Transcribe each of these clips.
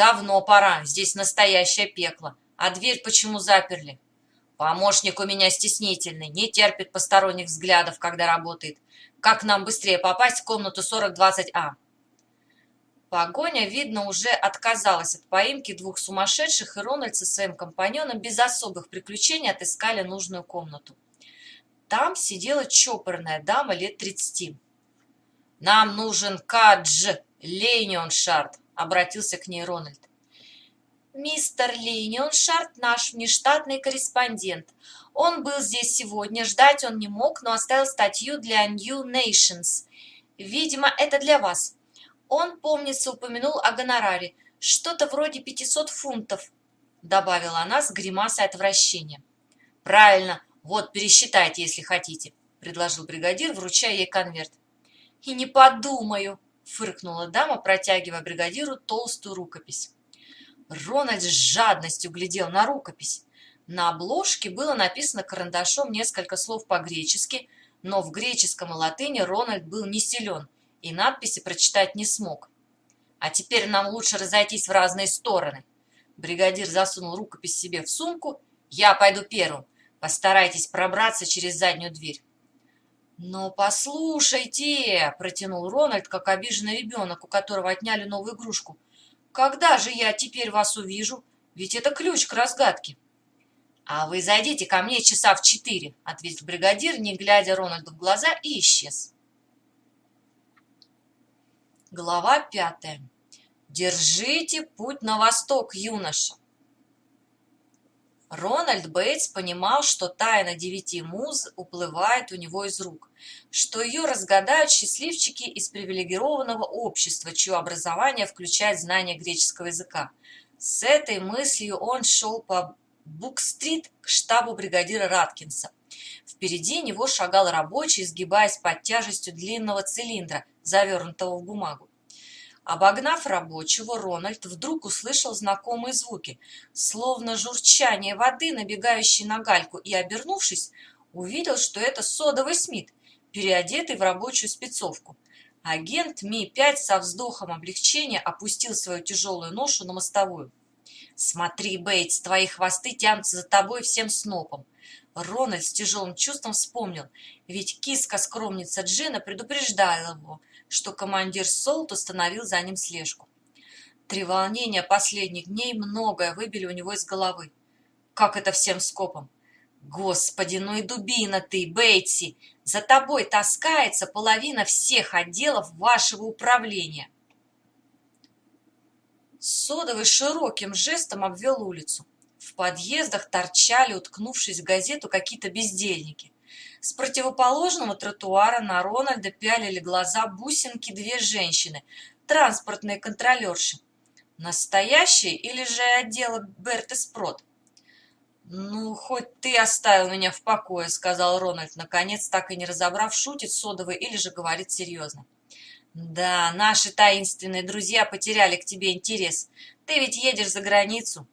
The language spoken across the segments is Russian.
Давно пора, здесь настоящее пекло. А дверь почему заперли? Помощник у меня стеснительный, не терпит посторонних взглядов, когда работает. Как нам быстрее попасть в комнату 4020А? Погоня, видно, уже отказалась от поимки двух сумасшедших, и Рональд со своим компаньоном без особых приключений отыскали нужную комнату. Там сидела чопорная дама лет тридцати. «Нам нужен Кадж Лейнионшард», — обратился к ней Рональд. «Мистер Лейнионшард наш внештатный корреспондент. Он был здесь сегодня, ждать он не мог, но оставил статью для New Nations. Видимо, это для вас. Он, помнится, упомянул о гонораре. Что-то вроде 500 фунтов», — добавила она с гримасой отвращения. «Правильно, вот, пересчитайте, если хотите», — предложил бригадир, вручая ей конверт. «И не подумаю», — фыркнула дама, протягивая бригадиру толстую рукопись. Рональд с жадностью глядел на рукопись. На обложке было написано карандашом несколько слов по-гречески, но в греческом и латыни Рональд был не силен — и надписи прочитать не смог. А теперь нам лучше разойтись в разные стороны. Бригадир засунул рукопись себе в сумку. Я пойду первым. Постарайтесь пробраться через заднюю дверь. «Но послушайте!» – протянул Рональд, как обиженный ребенок, у которого отняли новую игрушку. «Когда же я теперь вас увижу? Ведь это ключ к разгадке». «А вы зайдите ко мне часа в четыре», – ответил бригадир, не глядя Рональду в глаза, и исчез. Глава пятая. Держите путь на восток, юноша. Рональд Бейтс понимал, что тайна девяти муз уплывает у него из рук, что ее разгадают счастливчики из привилегированного общества, чье образование включает знание греческого языка. С этой мыслью он шел по Бук-стрит к штабу бригадира Раткинса. Впереди него шагал рабочий, сгибаясь под тяжестью длинного цилиндра, завернутого в бумагу. Обогнав рабочего, Рональд вдруг услышал знакомые звуки, словно журчание воды, набегающей на гальку, и, обернувшись, увидел, что это содовый Смит, переодетый в рабочую спецовку. Агент Ми-5 со вздохом облегчения опустил свою тяжелую ношу на мостовую. «Смотри, Бейтс, твои хвосты тянутся за тобой всем снопом. Рональд с тяжелым чувством вспомнил, ведь киска-скромница Джина предупреждала его, что командир Солт установил за ним слежку. Три волнения последних дней многое выбили у него из головы. Как это всем скопом? Господи, ну и дубина ты, Бейтси! За тобой таскается половина всех отделов вашего управления. Содовый широким жестом обвел улицу. В подъездах торчали, уткнувшись в газету, какие-то бездельники. С противоположного тротуара на Рональда пялили глаза бусинки две женщины, транспортные контролерши. Настоящие или же отдела Берты Спрот? «Ну, хоть ты оставил меня в покое», — сказал Рональд, наконец, так и не разобрав, шутит содовый или же говорит серьезно. «Да, наши таинственные друзья потеряли к тебе интерес. Ты ведь едешь за границу».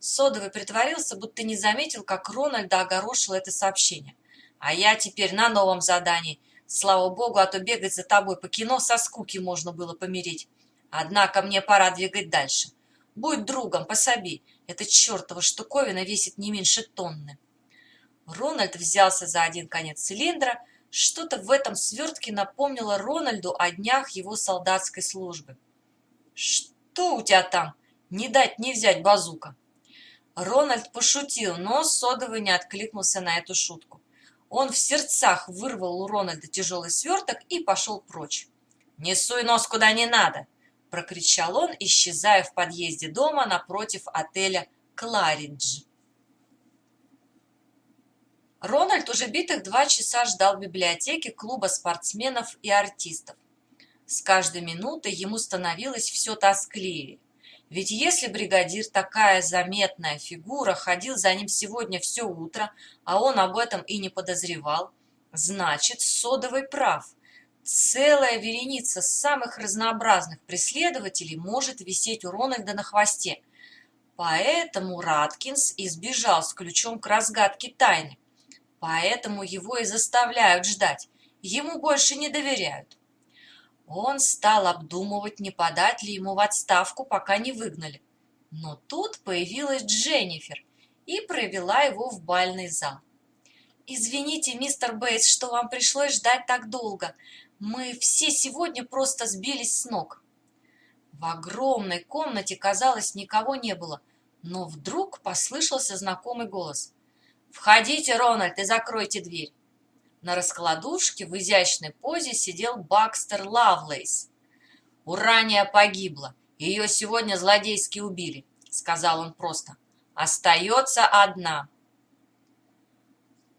Содовый притворился, будто не заметил, как Рональда огорошило это сообщение. «А я теперь на новом задании. Слава богу, а то бегать за тобой по кино со скуки можно было помереть. Однако мне пора двигать дальше. Будь другом, пособи. Эта чертова штуковина весит не меньше тонны». Рональд взялся за один конец цилиндра. Что-то в этом свертке напомнило Рональду о днях его солдатской службы. «Что у тебя там? Не дать не взять базука!» Рональд пошутил, но Содовый не откликнулся на эту шутку. Он в сердцах вырвал у Рональда тяжелый сверток и пошел прочь. «Не суй нос куда не надо!» – прокричал он, исчезая в подъезде дома напротив отеля «Кларидж». Рональд уже битых два часа ждал в библиотеке клуба спортсменов и артистов. С каждой минутой ему становилось все тоскливее. Ведь если бригадир такая заметная фигура ходил за ним сегодня все утро, а он об этом и не подозревал, значит, Содовый прав. Целая вереница самых разнообразных преследователей может висеть у Рональда на хвосте. Поэтому Раткинс избежал с ключом к разгадке тайны. Поэтому его и заставляют ждать. Ему больше не доверяют. Он стал обдумывать, не подать ли ему в отставку, пока не выгнали. Но тут появилась Дженнифер и провела его в бальный зал. «Извините, мистер Бейтс, что вам пришлось ждать так долго. Мы все сегодня просто сбились с ног». В огромной комнате, казалось, никого не было, но вдруг послышался знакомый голос. «Входите, Рональд, и закройте дверь». На раскладушке в изящной позе сидел Бакстер Лавлейс. «Урания погибла. Ее сегодня злодейски убили», — сказал он просто. «Остается одна».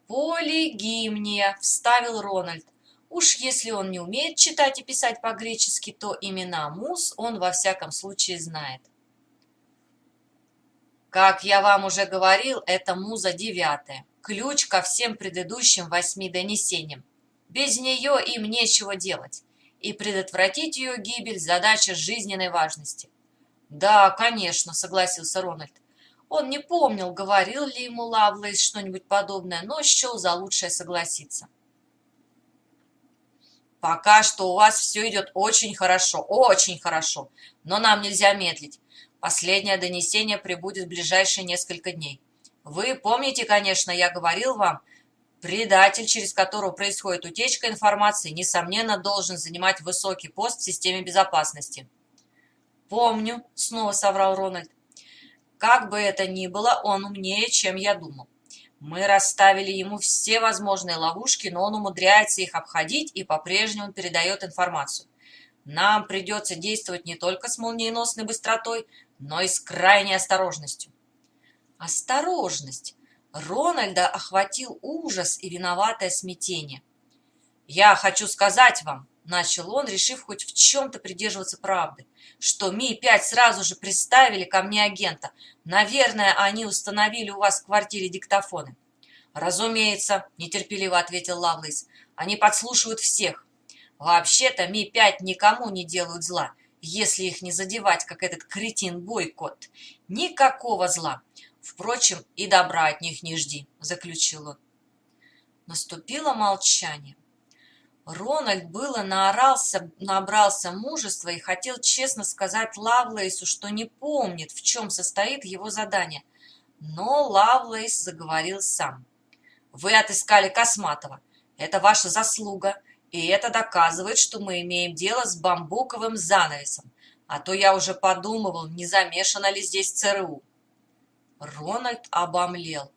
«Полигимния», — вставил Рональд. Уж если он не умеет читать и писать по-гречески, то имена мус он во всяком случае знает. Как я вам уже говорил, это муза девятая, ключ ко всем предыдущим восьми донесениям. Без нее им нечего делать, и предотвратить ее гибель – задача жизненной важности. «Да, конечно», – согласился Рональд. Он не помнил, говорил ли ему Лавлейс что-нибудь подобное, но счел за лучшее согласиться. Пока что у вас все идет очень хорошо, очень хорошо, но нам нельзя медлить. Последнее донесение прибудет в ближайшие несколько дней. Вы помните, конечно, я говорил вам, предатель, через которого происходит утечка информации, несомненно, должен занимать высокий пост в системе безопасности. Помню, снова соврал Рональд. Как бы это ни было, он умнее, чем я думал. Мы расставили ему все возможные ловушки, но он умудряется их обходить и по-прежнему передает информацию. Нам придется действовать не только с молниеносной быстротой, но и с крайней осторожностью. Осторожность! Рональда охватил ужас и виноватое смятение. «Я хочу сказать вам», — начал он, решив хоть в чем-то придерживаться правды, что Ми-5 сразу же приставили ко мне агента. Наверное, они установили у вас в квартире диктофоны. «Разумеется», — нетерпеливо ответил Лавлейс, — «они подслушивают всех. Вообще-то Ми-5 никому не делают зла, если их не задевать, как этот кретин Бойкот. Никакого зла. Впрочем, и добра от них не жди», — заключил он. Наступило молчание. Рональд было наорался, набрался мужества и хотел честно сказать Лавлейсу, что не помнит, в чем состоит его задание. Но Лавлейс заговорил сам. «Вы отыскали Косматова. Это ваша заслуга, и это доказывает, что мы имеем дело с бамбуковым занавесом. А то я уже подумывал, не замешано ли здесь ЦРУ». Рональд обомлел.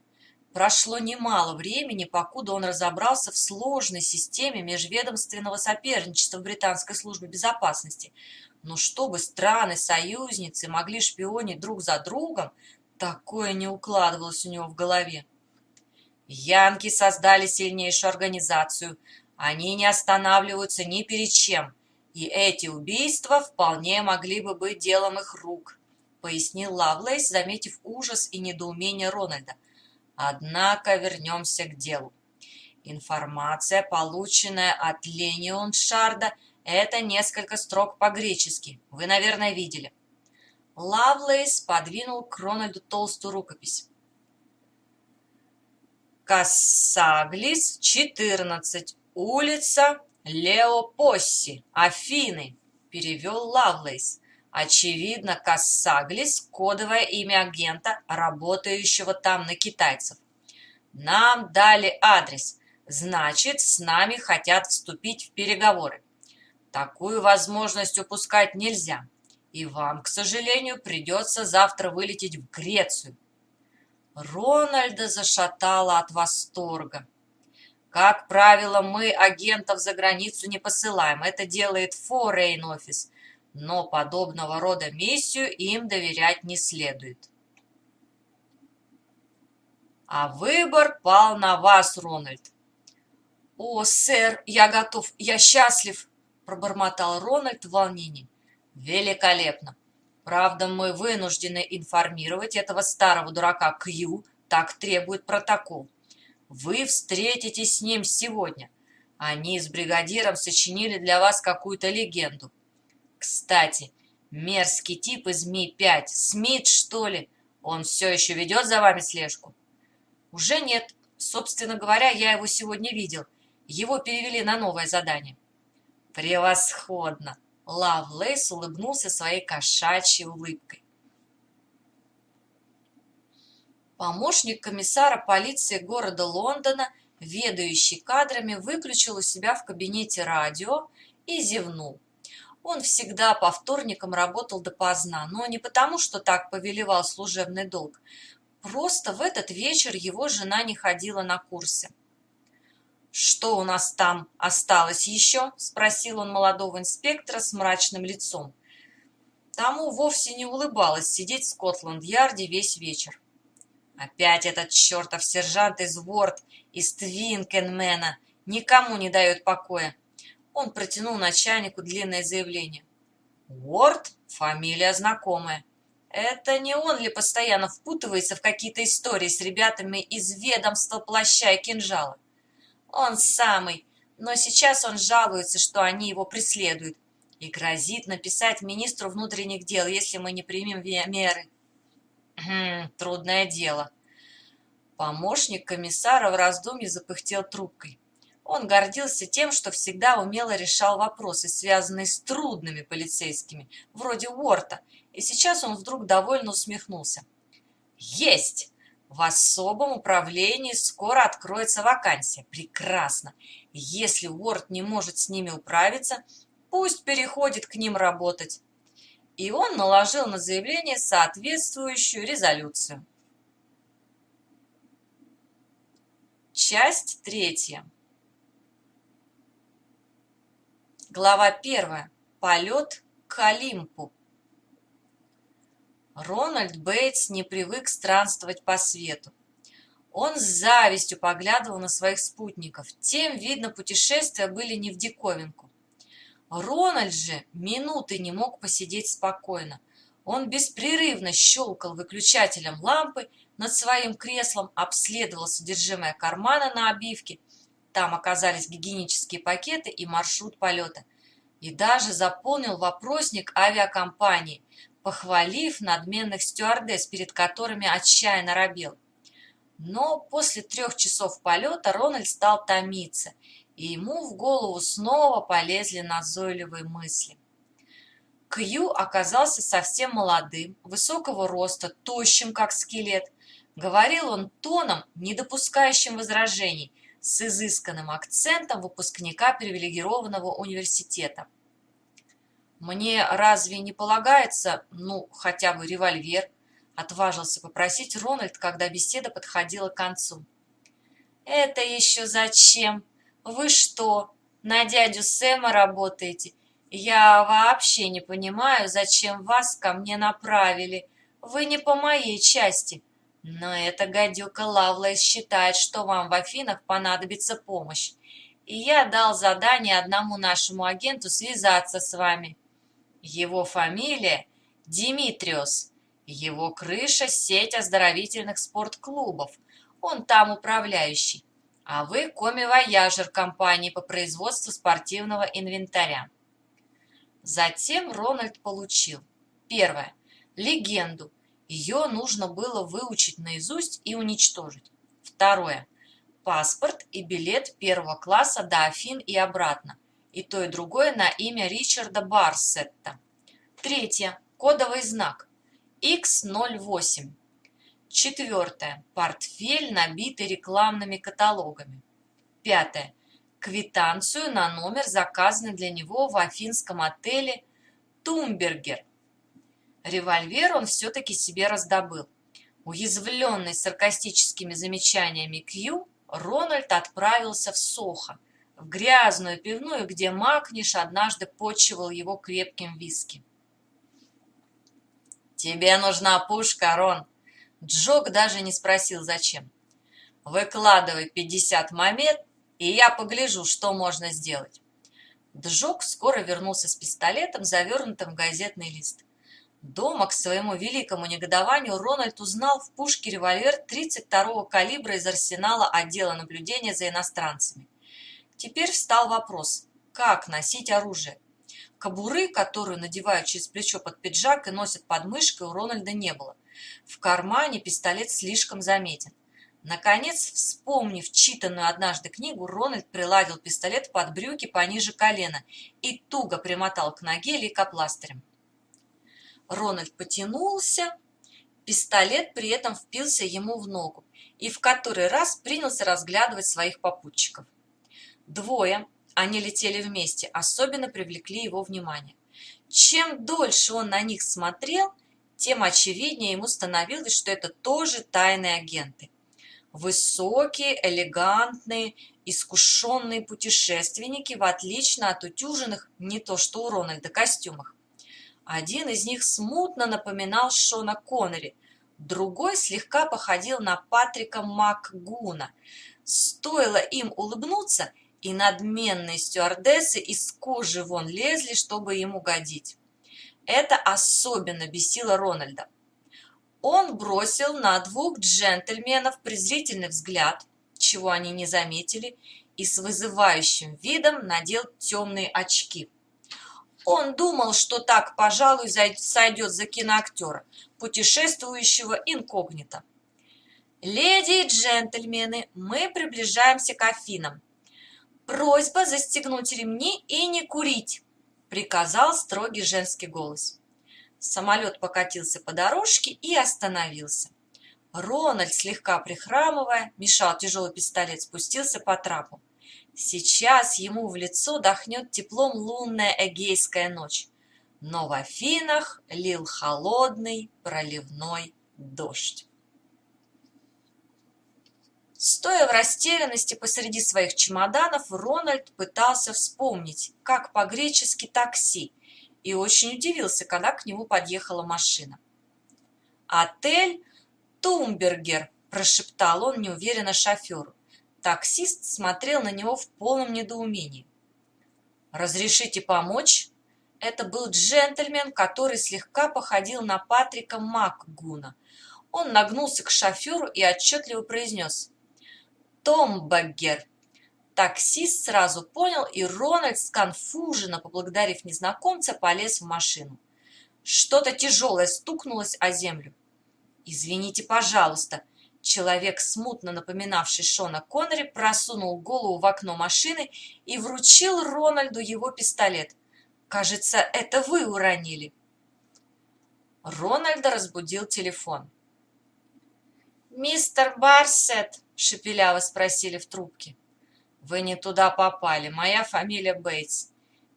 Прошло немало времени, покуда он разобрался в сложной системе межведомственного соперничества британской службы безопасности. Но чтобы страны-союзницы могли шпионить друг за другом, такое не укладывалось у него в голове. Янки создали сильнейшую организацию. Они не останавливаются ни перед чем. И эти убийства вполне могли бы быть делом их рук, пояснил Лавлейс, заметив ужас и недоумение Рональда. Однако вернемся к делу. Информация, полученная от Ленион Шарда, это несколько строк по-гречески. Вы, наверное, видели. Лавлейс подвинул к Рональду толстую рукопись. Кассаглис, 14, улица Леопосси, Афины, перевел Лавлейс. Очевидно, Кассаглис – кодовое имя агента, работающего там на китайцев. Нам дали адрес, значит, с нами хотят вступить в переговоры. Такую возможность упускать нельзя, и вам, к сожалению, придется завтра вылететь в Грецию. Рональда зашатала от восторга. Как правило, мы агентов за границу не посылаем, это делает Foreign Office – но подобного рода миссию им доверять не следует. А выбор пал на вас, Рональд. «О, сэр, я готов, я счастлив!» – пробормотал Рональд в волнении. «Великолепно! Правда, мы вынуждены информировать этого старого дурака Кью, так требует протокол. Вы встретитесь с ним сегодня. Они с бригадиром сочинили для вас какую-то легенду. Кстати, мерзкий тип из Ми-5, Смит, что ли? Он все еще ведет за вами слежку? Уже нет. Собственно говоря, я его сегодня видел. Его перевели на новое задание. Превосходно! Лавлейс улыбнулся своей кошачьей улыбкой. Помощник комиссара полиции города Лондона, ведающий кадрами, выключил у себя в кабинете радио и зевнул. Он всегда по вторникам работал допоздна, но не потому, что так повелевал служебный долг. Просто в этот вечер его жена не ходила на курсы. «Что у нас там осталось еще?» – спросил он молодого инспектора с мрачным лицом. Тому вовсе не улыбалось сидеть в Скотланд-Ярде весь вечер. Опять этот чертов сержант из Ворд, из Твинкенмена, никому не дает покоя. Он протянул начальнику длинное заявление. Уорд – фамилия знакомая. Это не он ли постоянно впутывается в какие-то истории с ребятами из ведомства плаща и кинжала? Он самый, но сейчас он жалуется, что они его преследуют и грозит написать министру внутренних дел, если мы не примем меры. Хм, трудное дело. Помощник комиссара в раздумье запыхтел трубкой. Он гордился тем, что всегда умело решал вопросы, связанные с трудными полицейскими, вроде Уорта, и сейчас он вдруг довольно усмехнулся. «Есть! В особом управлении скоро откроется вакансия. Прекрасно! Если Уорд не может с ними управиться, пусть переходит к ним работать». И он наложил на заявление соответствующую резолюцию. Часть третья. Глава первая. Полет к Олимпу. Рональд Бейтс не привык странствовать по свету. Он с завистью поглядывал на своих спутников. Тем, видно, путешествия были не в диковинку. Рональд же минуты не мог посидеть спокойно. Он беспрерывно щелкал выключателем лампы над своим креслом, обследовал содержимое кармана на обивке – там оказались гигиенические пакеты и маршрут полета. И даже заполнил вопросник авиакомпании, похвалив надменных стюардесс, перед которыми отчаянно робел. Но после трех часов полета Рональд стал томиться, и ему в голову снова полезли назойливые мысли. Кью оказался совсем молодым, высокого роста, тощим, как скелет. Говорил он тоном, не допускающим возражений, с изысканным акцентом выпускника привилегированного университета. «Мне разве не полагается, ну, хотя бы револьвер?» – отважился попросить Рональд, когда беседа подходила к концу. «Это еще зачем? Вы что, на дядю Сэма работаете? Я вообще не понимаю, зачем вас ко мне направили. Вы не по моей части». Но эта гадюка Лавлейс считает, что вам в Афинах понадобится помощь. И я дал задание одному нашему агенту связаться с вами. Его фамилия Димитриос. Его крыша – сеть оздоровительных спортклубов. Он там управляющий. А вы коми-вояжер компании по производству спортивного инвентаря. Затем Рональд получил. Первое. Легенду – ее нужно было выучить наизусть и уничтожить. Второе. Паспорт и билет первого класса до Афин и обратно. И то, и другое на имя Ричарда Барсетта. Третье. Кодовый знак. X08. Четвертое. Портфель, набитый рекламными каталогами. Пятое. Квитанцию на номер, заказанный для него в афинском отеле «Тумбергер» Револьвер он все-таки себе раздобыл. Уязвленный саркастическими замечаниями Кью, Рональд отправился в Сохо, в грязную пивную, где Макниш однажды почивал его крепким виски. «Тебе нужна пушка, Рон!» Джок даже не спросил, зачем. «Выкладывай пятьдесят момет, и я погляжу, что можно сделать». Джок скоро вернулся с пистолетом, завернутым в газетный лист. Дома, к своему великому негодованию, Рональд узнал в пушке револьвер 32-го калибра из арсенала отдела наблюдения за иностранцами. Теперь встал вопрос, как носить оружие. Кобуры, которую надевают через плечо под пиджак и носят под мышкой, у Рональда не было. В кармане пистолет слишком заметен. Наконец, вспомнив читанную однажды книгу, Рональд приладил пистолет под брюки пониже колена и туго примотал к ноге лейкопластырем. Рональд потянулся, пистолет при этом впился ему в ногу и в который раз принялся разглядывать своих попутчиков. Двое, они летели вместе, особенно привлекли его внимание. Чем дольше он на них смотрел, тем очевиднее ему становилось, что это тоже тайные агенты. Высокие, элегантные, искушенные путешественники, в отличие от утюженных, не то что у Рональда, костюмах. Один из них смутно напоминал Шона Коннери, другой слегка походил на Патрика МакГуна. Стоило им улыбнуться, и надменные стюардессы из кожи вон лезли, чтобы ему годить. Это особенно бесило Рональда. Он бросил на двух джентльменов презрительный взгляд, чего они не заметили, и с вызывающим видом надел темные очки. Он думал, что так, пожалуй, сойдет за киноактера, путешествующего инкогнито. «Леди и джентльмены, мы приближаемся к Афинам. Просьба застегнуть ремни и не курить», — приказал строгий женский голос. Самолет покатился по дорожке и остановился. Рональд, слегка прихрамывая, мешал тяжелый пистолет, спустился по трапу. Сейчас ему в лицо дохнет теплом лунная эгейская ночь. Но в Афинах лил холодный проливной дождь. Стоя в растерянности посреди своих чемоданов, Рональд пытался вспомнить, как по-гречески такси, и очень удивился, когда к нему подъехала машина. «Отель Тумбергер», – прошептал он неуверенно шоферу. Таксист смотрел на него в полном недоумении. «Разрешите помочь?» Это был джентльмен, который слегка походил на Патрика Макгуна. Он нагнулся к шоферу и отчетливо произнес Томбаггер. Таксист сразу понял, и Рональд, сконфуженно поблагодарив незнакомца, полез в машину. Что-то тяжелое стукнулось о землю. «Извините, пожалуйста», Человек, смутно напоминавший Шона Коннери, просунул голову в окно машины и вручил Рональду его пистолет. «Кажется, это вы уронили». Рональда разбудил телефон. «Мистер Барсет», — шепеляво спросили в трубке. «Вы не туда попали. Моя фамилия Бейтс».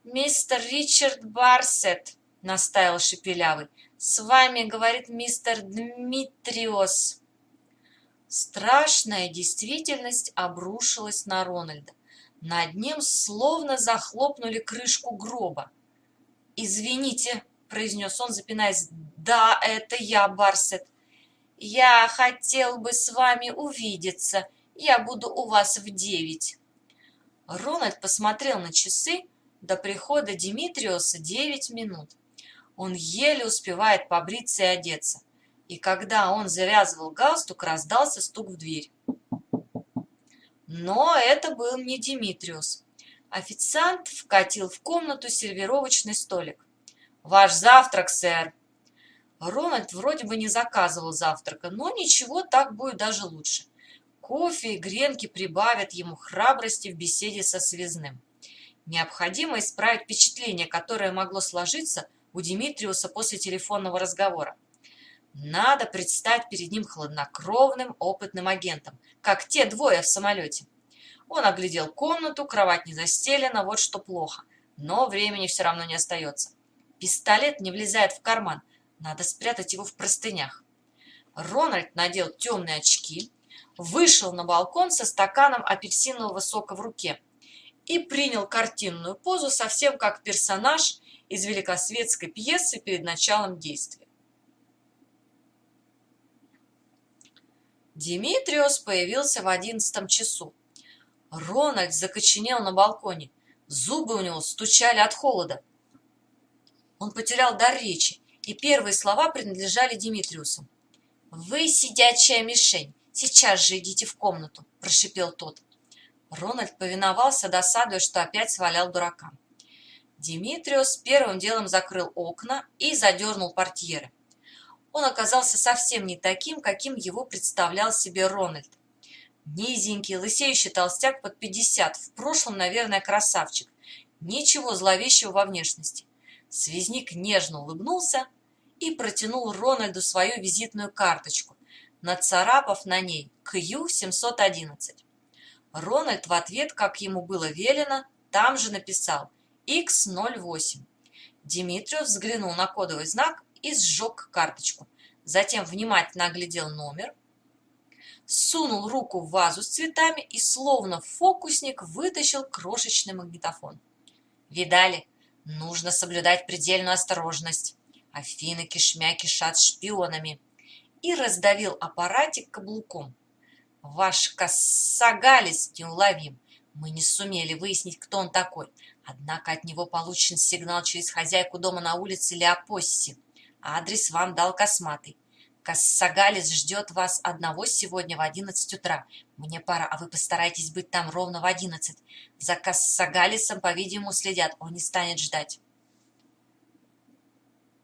«Мистер Ричард Барсет», — настаивал шепелявый. «С вами, — говорит мистер Дмитриос». Страшная действительность обрушилась на Рональда. Над ним словно захлопнули крышку гроба. «Извините», — произнес он, запинаясь, — «да, это я, Барсет. Я хотел бы с вами увидеться. Я буду у вас в девять». Рональд посмотрел на часы. До прихода Димитриоса девять минут. Он еле успевает побриться и одеться. И когда он завязывал галстук, раздался стук в дверь. Но это был не Димитриус. Официант вкатил в комнату сервировочный столик. «Ваш завтрак, сэр!» Рональд вроде бы не заказывал завтрака, но ничего, так будет даже лучше. Кофе и гренки прибавят ему храбрости в беседе со связным. Необходимо исправить впечатление, которое могло сложиться у Димитриуса после телефонного разговора. Надо предстать перед ним хладнокровным, опытным агентом, как те двое в самолете. Он оглядел комнату, кровать не застелена, вот что плохо. Но времени все равно не остается. Пистолет не влезает в карман, надо спрятать его в простынях. Рональд надел темные очки, вышел на балкон со стаканом апельсинового сока в руке и принял картинную позу, совсем как персонаж из великосветской пьесы перед началом действия. Димитриос появился в одиннадцатом часу. Рональд закоченел на балконе. Зубы у него стучали от холода. Он потерял дар речи, и первые слова принадлежали Димитриусу. «Вы сидячая мишень. Сейчас же идите в комнату», – прошипел тот. Рональд повиновался, досадуя, что опять свалял дурака. Димитриус первым делом закрыл окна и задернул портьеры он оказался совсем не таким, каким его представлял себе Рональд. Низенький, лысеющий толстяк под пятьдесят, в прошлом, наверное, красавчик. Ничего зловещего во внешности. Связник нежно улыбнулся и протянул Рональду свою визитную карточку, нацарапав на ней «Кью-711». Рональд в ответ, как ему было велено, там же написал X08. Димитриев взглянул на кодовый знак и сжег карточку. Затем внимательно оглядел номер, сунул руку в вазу с цветами и, словно фокусник, вытащил крошечный магнитофон. Видали? Нужно соблюдать предельную осторожность. Афины кишмя кишат шпионами. И раздавил аппаратик каблуком. Ваш Кассагалис неуловим. Мы не сумели выяснить, кто он такой. Однако от него получен сигнал через хозяйку дома на улице Леопосси. Адрес вам дал Косматый. Кассагалис ждет вас одного сегодня в одиннадцать утра. Мне пора, а вы постарайтесь быть там ровно в одиннадцать. За Кассагалисом, по-видимому, следят. Он не станет ждать.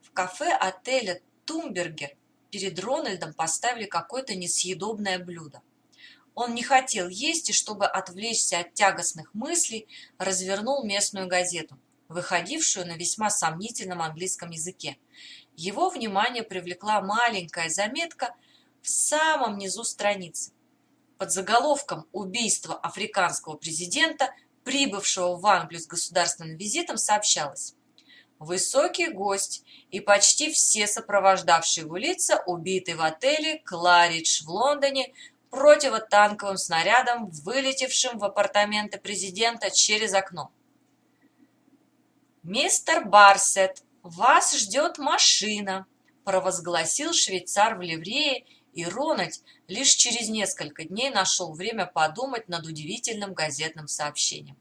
В кафе отеля «Тумбергер» перед Рональдом поставили какое-то несъедобное блюдо. Он не хотел есть и, чтобы отвлечься от тягостных мыслей, развернул местную газету, выходившую на весьма сомнительном английском языке. Его внимание привлекла маленькая заметка в самом низу страницы. Под заголовком «Убийство африканского президента», прибывшего в Англию с государственным визитом, сообщалось. Высокий гость и почти все сопровождавшие его лица убиты в отеле «Кларидж» в Лондоне противотанковым снарядом, вылетевшим в апартаменты президента через окно. «Мистер Барсет, вас ждет машина», – провозгласил швейцар в ливрее, и Рональд лишь через несколько дней нашел время подумать над удивительным газетным сообщением.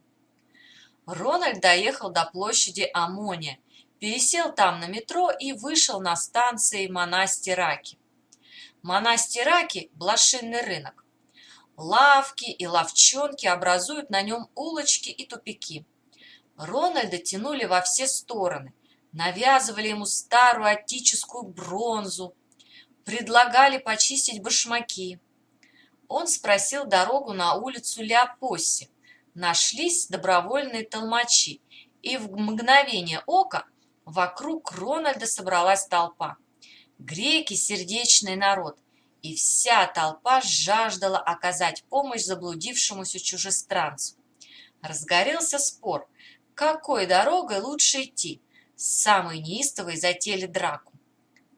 Рональд доехал до площади Амония, пересел там на метро и вышел на станции Монастираки. Монастираки – блошинный рынок. Лавки и ловчонки образуют на нем улочки и тупики. Рональда тянули во все стороны, навязывали ему старую отеческую бронзу, предлагали почистить башмаки. Он спросил дорогу на улицу Леопосси. Нашлись добровольные толмачи, и в мгновение ока вокруг Рональда собралась толпа. Греки – сердечный народ, и вся толпа жаждала оказать помощь заблудившемуся чужестранцу. Разгорелся спор, какой дорогой лучше идти. Самые неистовые затеяли драку.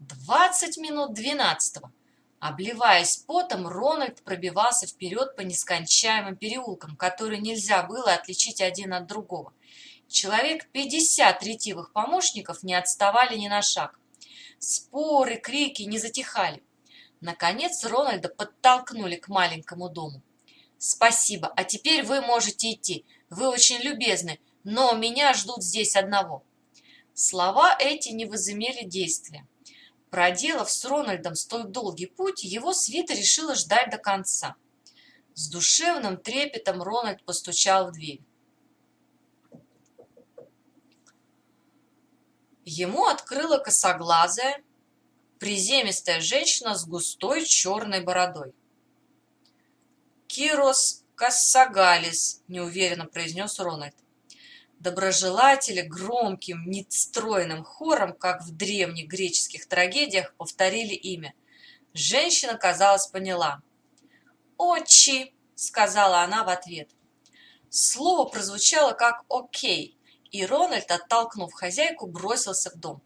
Двадцать минут двенадцатого. Обливаясь потом, Рональд пробивался вперед по нескончаемым переулкам, которые нельзя было отличить один от другого. Человек пятьдесят ретивых помощников не отставали ни на шаг. Споры, крики не затихали. Наконец Рональда подтолкнули к маленькому дому. «Спасибо, а теперь вы можете идти. Вы очень любезны, но меня ждут здесь одного». Слова эти не возымели действия. Проделав с Рональдом столь долгий путь, его свита решила ждать до конца. С душевным трепетом Рональд постучал в дверь. Ему открыла косоглазая, приземистая женщина с густой черной бородой. «Кирос Кассагалис», – неуверенно произнес Рональд. Доброжелатели громким, нестройным хором, как в древних греческих трагедиях, повторили имя. Женщина, казалось, поняла. «Отчи», – сказала она в ответ. Слово прозвучало как «окей», и Рональд, оттолкнув хозяйку, бросился в дом.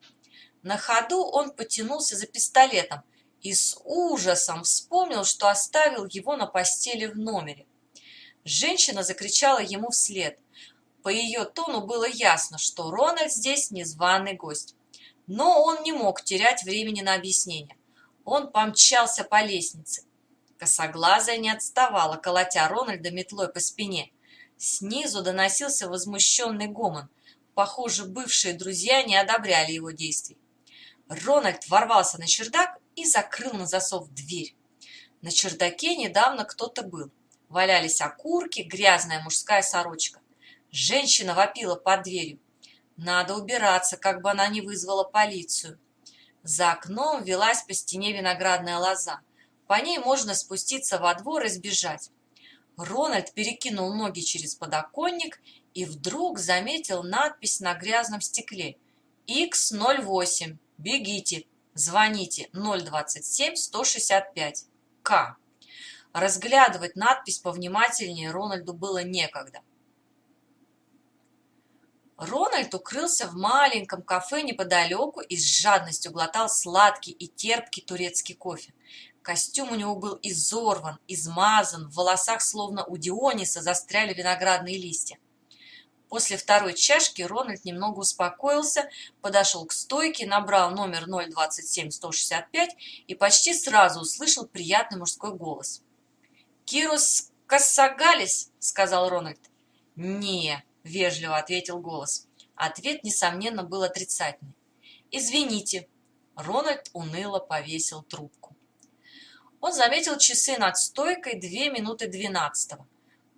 На ходу он потянулся за пистолетом и с ужасом вспомнил, что оставил его на постели в номере. Женщина закричала ему вслед. По ее тону было ясно, что Рональд здесь незваный гость. Но он не мог терять времени на объяснение. Он помчался по лестнице. Косоглазая не отставала, колотя Рональда метлой по спине. Снизу доносился возмущенный гомон. Похоже, бывшие друзья не одобряли его действий. Рональд ворвался на чердак и закрыл на засов дверь. На чердаке недавно кто-то был. Валялись окурки, грязная мужская сорочка. Женщина вопила под дверью. Надо убираться, как бы она не вызвала полицию. За окном велась по стене виноградная лоза. По ней можно спуститься во двор и сбежать. Рональд перекинул ноги через подоконник и вдруг заметил надпись на грязном стекле X08. Бегите, звоните 027-165. К. Разглядывать надпись повнимательнее Рональду было некогда. Рональд укрылся в маленьком кафе неподалеку и с жадностью глотал сладкий и терпкий турецкий кофе. Костюм у него был изорван, измазан, в волосах словно у Диониса застряли виноградные листья. После второй чашки Рональд немного успокоился, подошел к стойке, набрал номер 027-165 и почти сразу услышал приятный мужской голос. «Кирус Кассагалис?» — сказал Рональд. «Не», — вежливо ответил голос. Ответ, несомненно, был отрицательный. «Извините». Рональд уныло повесил трубку. Он заметил часы над стойкой две минуты двенадцатого.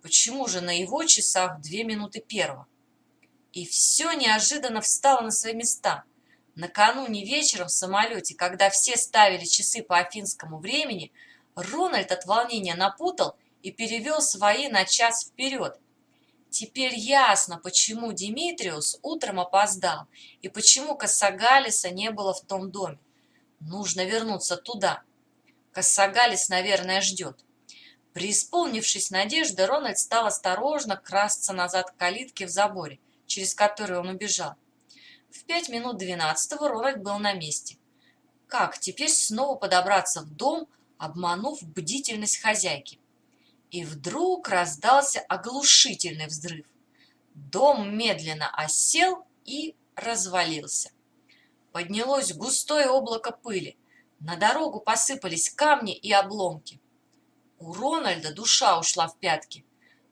Почему же на его часах две минуты первого? И все неожиданно встало на свои места. Накануне вечером в самолете, когда все ставили часы по афинскому времени, Рональд от волнения напутал и перевел свои на час вперед. Теперь ясно, почему Димитриус утром опоздал и почему Кассагалиса не было в том доме. Нужно вернуться туда. Кассагалис, наверное, ждет. Преисполнившись надежды, Рональд стал осторожно красться назад к калитке в заборе, через которую он убежал. В пять минут двенадцатого Рональд был на месте. Как теперь снова подобраться в дом, обманув бдительность хозяйки? И вдруг раздался оглушительный взрыв. Дом медленно осел и развалился. Поднялось густое облако пыли. На дорогу посыпались камни и обломки. У Рональда душа ушла в пятки.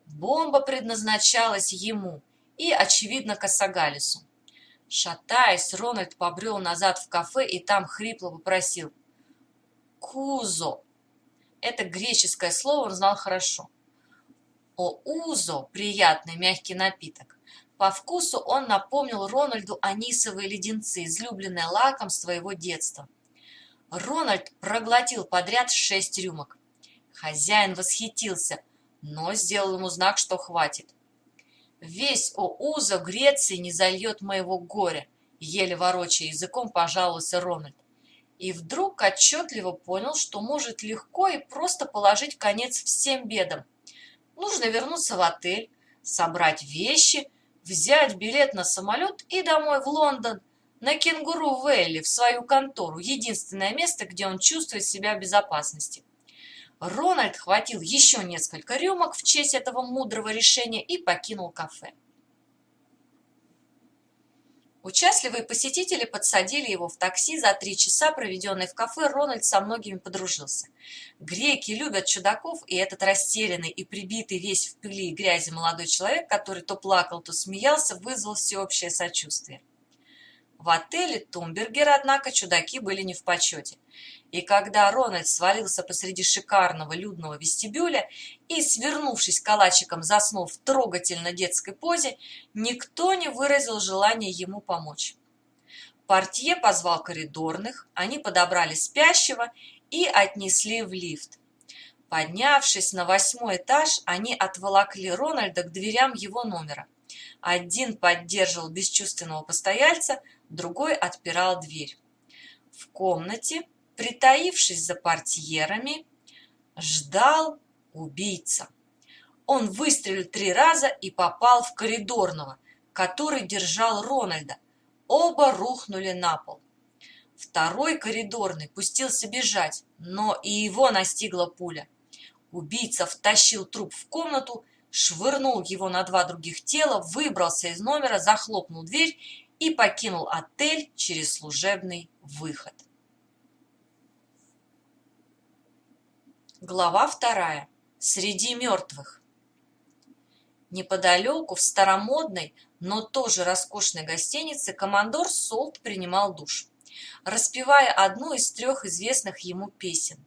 Бомба предназначалась ему и, очевидно, Кассагалису. Шатаясь, Рональд побрел назад в кафе и там хрипло попросил «Кузо». Это греческое слово он знал хорошо. О узо – приятный мягкий напиток. По вкусу он напомнил Рональду анисовые леденцы, излюбленное лакомство его детства. Рональд проглотил подряд шесть рюмок. Хозяин восхитился, но сделал ему знак, что хватит. «Весь Оуза Греции не зальет моего горя», еле ворочая языком пожаловался Рональд. И вдруг отчетливо понял, что может легко и просто положить конец всем бедам. Нужно вернуться в отель, собрать вещи, взять билет на самолет и домой в Лондон, на кенгуру Вэлли в свою контору, единственное место, где он чувствует себя в безопасности. Рональд хватил еще несколько рюмок в честь этого мудрого решения и покинул кафе. Участливые посетители подсадили его в такси. За три часа, проведенные в кафе, Рональд со многими подружился. Греки любят чудаков, и этот растерянный и прибитый весь в пыли и грязи молодой человек, который то плакал, то смеялся, вызвал всеобщее сочувствие. В отеле Тумбергер, однако, чудаки были не в почете. И когда Рональд свалился посреди шикарного людного вестибюля и, свернувшись калачиком, заснул в трогательно детской позе, никто не выразил желания ему помочь. Портье позвал коридорных, они подобрали спящего и отнесли в лифт. Поднявшись на восьмой этаж, они отволокли Рональда к дверям его номера. Один поддерживал бесчувственного постояльца, другой отпирал дверь. В комнате, притаившись за портьерами, ждал убийца. Он выстрелил три раза и попал в коридорного, который держал Рональда. Оба рухнули на пол. Второй коридорный пустился бежать, но и его настигла пуля. Убийца втащил труп в комнату, швырнул его на два других тела, выбрался из номера, захлопнул дверь и покинул отель через служебный выход. Глава вторая. Среди мертвых. Неподалеку, в старомодной, но тоже роскошной гостинице, командор Солт принимал душ, распевая одну из трех известных ему песен.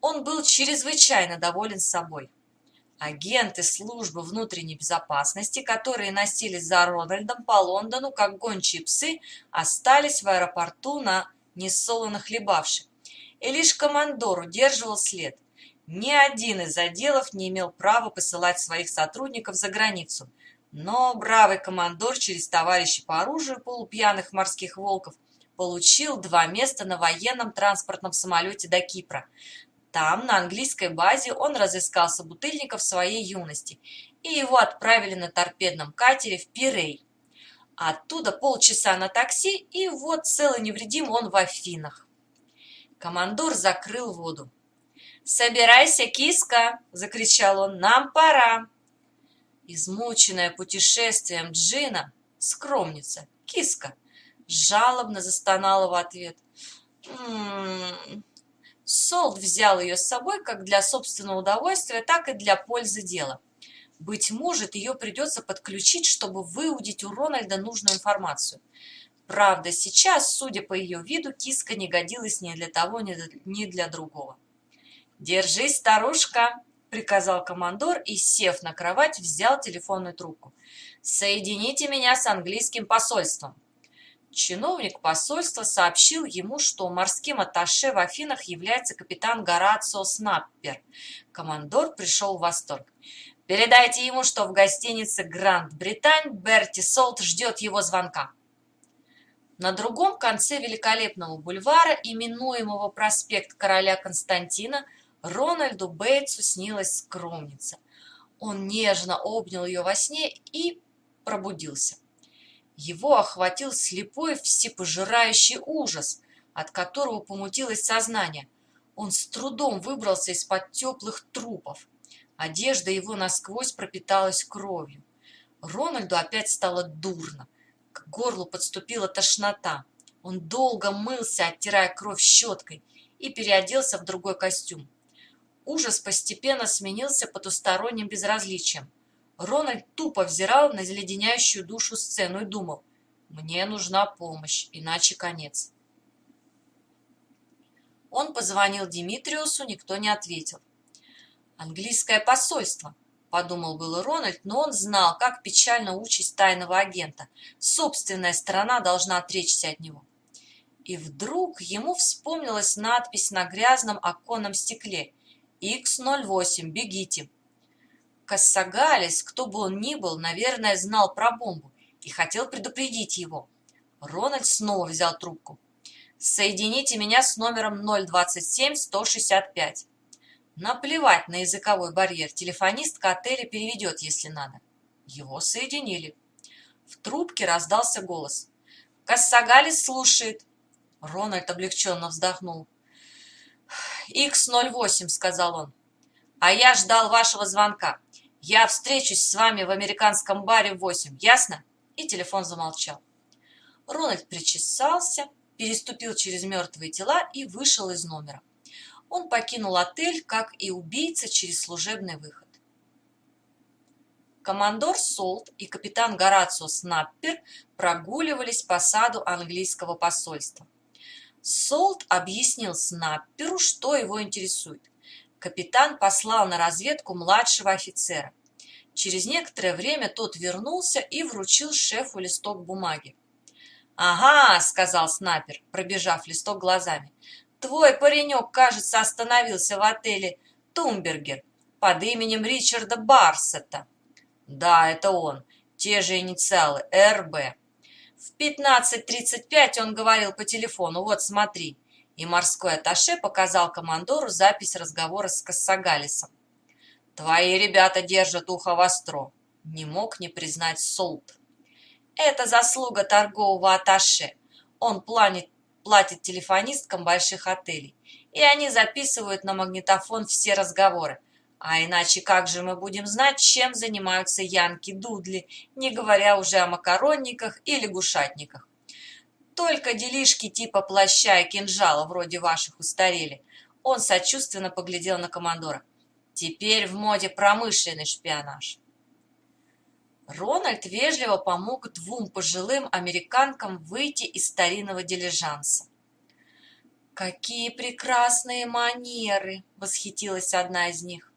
Он был чрезвычайно доволен собой. Агенты службы внутренней безопасности, которые носились за Рональдом по Лондону, как гончие псы, остались в аэропорту на несолоно хлебавши. И лишь командор удерживал след. Ни один из отделов не имел права посылать своих сотрудников за границу, но бравый командор через товарищей по оружию полупьяных морских волков получил два места на военном транспортном самолете до Кипра. Там, на английской базе, он разыскал собутыльников своей юности, и его отправили на торпедном катере в Пирей. Оттуда полчаса на такси, и вот целый невредим он в Афинах. Командор закрыл воду. «Собирайся, киска!» – закричал он. «Нам пора!» Измученная путешествием Джина, скромница, киска, жалобно застонала в ответ. «М-м-м». Солт взял ее с собой как для собственного удовольствия, так и для пользы дела. Быть может, ее придется подключить, чтобы выудить у Рональда нужную информацию. Правда, сейчас, судя по ее виду, киска не годилась ни для того, ни для другого. «Держись, старушка!» — приказал командор и, сев на кровать, взял телефонную трубку. «Соедините меня с английским посольством». Чиновник посольства сообщил ему, что морским атташе в Афинах является капитан Горацио Снаппер. Командор пришел в восторг. «Передайте ему, что в гостинице «Гранд Британь» Берти Солт ждет его звонка». На другом конце великолепного бульвара, именуемого проспект короля Константина, Рональду Бейтсу снилась скромница. Он нежно обнял ее во сне и пробудился. Его охватил слепой всепожирающий ужас, от которого помутилось сознание. Он с трудом выбрался из-под теплых трупов. Одежда его насквозь пропиталась кровью. Рональду опять стало дурно. К горлу подступила тошнота. Он долго мылся, оттирая кровь щеткой, и переоделся в другой костюм. Ужас постепенно сменился потусторонним безразличием. Рональд тупо взирал на заледеняющую душу сцену и думал, «Мне нужна помощь, иначе конец». Он позвонил Димитриусу, никто не ответил. «Английское посольство», — подумал было Рональд, но он знал, как печально участь тайного агента. Собственная страна должна отречься от него. И вдруг ему вспомнилась надпись на грязном оконном стекле «Х-08, бегите». Кассагалис, кто бы он ни был, наверное, знал про бомбу и хотел предупредить его. Рональд снова взял трубку. «Соедините меня с номером 027-165». Наплевать на языковой барьер, телефонистка отеля переведет, если надо. Его соединили. В трубке раздался голос. «Кассагалис слушает». Рональд облегченно вздохнул. «Х-08», — сказал он. «А я ждал вашего звонка. Я встречусь с вами в американском баре в восемь, ясно?» И телефон замолчал. Рональд причесался, переступил через мертвые тела и вышел из номера. Он покинул отель, как и убийца, через служебный выход. Командор Солт и капитан Горацио Снаппер прогуливались по саду английского посольства. Солт объяснил Снапперу, что его интересует капитан послал на разведку младшего офицера. Через некоторое время тот вернулся и вручил шефу листок бумаги. «Ага», — сказал снайпер, пробежав листок глазами. «Твой паренек, кажется, остановился в отеле «Тумбергер» под именем Ричарда Барсета». «Да, это он. Те же инициалы. РБ». В 15.35 он говорил по телефону, вот смотри и морской атташе показал командору запись разговора с Кассагалисом. «Твои ребята держат ухо востро», — не мог не признать Солт. «Это заслуга торгового атташе. Он планит, платит телефонисткам больших отелей, и они записывают на магнитофон все разговоры. А иначе как же мы будем знать, чем занимаются янки-дудли, не говоря уже о макаронниках и лягушатниках? Только делишки типа плаща и кинжала вроде ваших устарели. Он сочувственно поглядел на командора. Теперь в моде промышленный шпионаж. Рональд вежливо помог двум пожилым американкам выйти из старинного дилижанса. «Какие прекрасные манеры!» — восхитилась одна из них.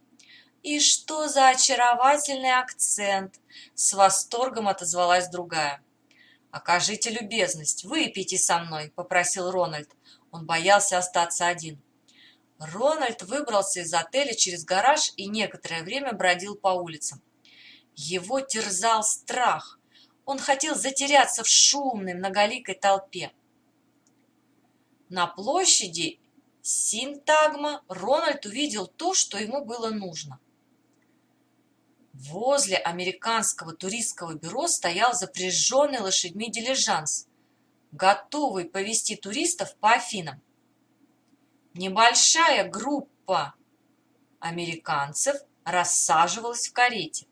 «И что за очаровательный акцент!» — с восторгом отозвалась другая. «Окажите любезность, выпейте со мной», — попросил Рональд. Он боялся остаться один. Рональд выбрался из отеля через гараж и некоторое время бродил по улицам. Его терзал страх. Он хотел затеряться в шумной многоликой толпе. На площади Синтагма Рональд увидел то, что ему было нужно. Возле американского туристского бюро стоял запряженный лошадьми дилижанс, готовый повести туристов по Афинам. Небольшая группа американцев рассаживалась в карете.